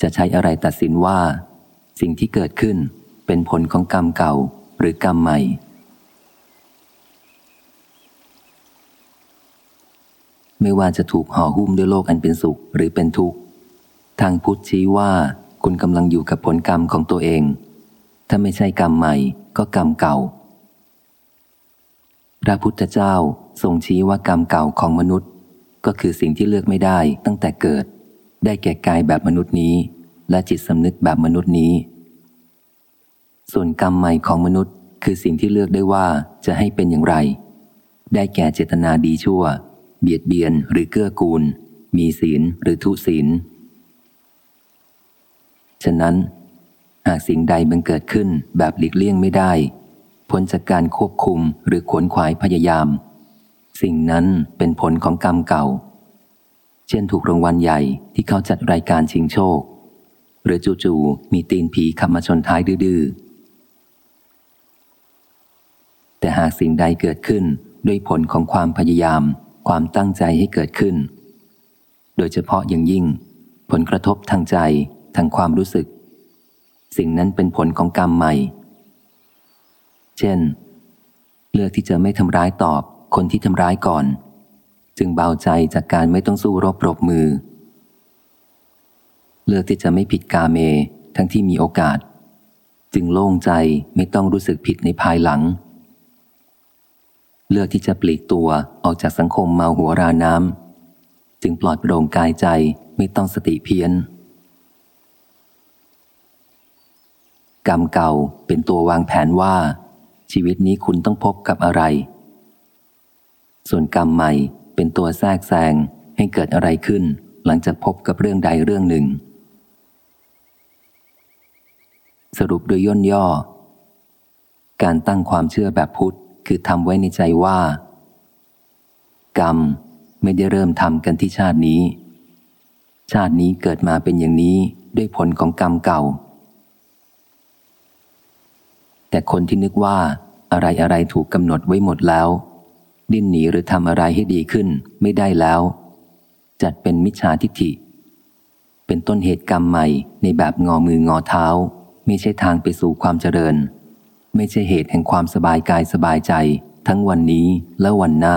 จะใช้อะไรตัดสินว่า สิ่งที่เกิดขึ้นเป็นผลของกรรมเก่าหรือกรรมใหม่ ไม่ว่าจะถูกห่อหุ้มด้วยโลกอันเป็นสุขหรือเป็นทุกข์ ทางพุทธชี้ว่าคุณกำลังอยู่กับผลกรรมของตัวเอง ถ้าไม่ใช่กรรมใหม่ก็กรรมเก่า พระพุทธเจ้าทรงชี้ว่ากรรมเก่าของมนุษย์ ก็คือสิ่งที่เลือกไม่ได้ตั้งแต่เกิด ได้แก่กายแบบมนุษย์นี้ และจิตสำนึกแบบมนุษย์นี้ ส่วนกรรมใหม่ของมนุษย์ คือสิ่งที่เลือกได้ว่าจะให้เป็นอย่างไร ได้แก่เจตนาดีชั่ว เบียดเบียนหรือเกื้อกูล มีศีลหรือทุศีล ฉะนั้น หากสิ่งใดมันเกิดขึ้นแบบหลีกเลี่ยงไม่ได้ พ้นจากการควบคุมหรือขวนขวายพยายาม สิ่งนั้นเป็นผลของกรรมเก่า เช่นถูกรางวัลใหญ่ที่เขาจัดรายการชิงโชค หรือจู่ๆมีตีนผีขับมาชนท้ายดื้อแต่หากสิ่งใดเกิดขึ้นด้วยผลของความพยายาม ความตั้งใจให้เกิดขึ้น โดยเฉพาะอย่างยิ่ง ผลกระทบทางใจทางความรู้สึก สิ่งนั้นเป็นผลของกรรมใหม่ เช่น เลือกที่จะไม่ทำร้ายตอบคนที่ทำร้ายก่อน จึงเบาใจจากการไม่ต้องสู้รบปรบมือ เลือกที่จะไม่ผิดกาเม ทั้งที่มีโอกาส จึงโล่งใจไม่ต้องรู้สึกผิดในภายหลัง เลือกที่จะปลีกตัวออกจากสังคมเมาหัวราน้ำจึงปลอดโปร่งกายใจไม่ต้องสติเพี้ยน กรรมเก่าเป็นตัววางแผนว่า ชีวิตนี้คุณต้องพบกับอะไร ส่วนกรรมใหม่ เป็นตัวแทรกแซงให้เกิดอะไรขึ้น หลังจากพบกับเรื่องใดเรื่องหนึ่ง สรุปโดยย่นย่อ การตั้งความเชื่อแบบพุทธคือทำไว้ในใจว่า กรรมไม่ได้เริ่มทำกันที่ชาตินี้ ชาตินี้เกิดมาเป็นอย่างนี้ด้วยผลของกรรมเก่า แต่คนที่นึกว่าอะไรอะไรถูกกำหนดไว้หมดแล้ว ดิ้นหนีหรือทำอะไรให้ดีขึ้นไม่ได้แล้ว จัดเป็นมิจฉาทิฏฐิ เป็นต้นเหตุกรรมใหม่ในแบบงอมืองอเท้า ไม่ใช่ทางไปสู่ความเจริญ ไม่ใช่เหตุแห่งความสบายกายสบายใจ ทั้งวันนี้และวันหน้า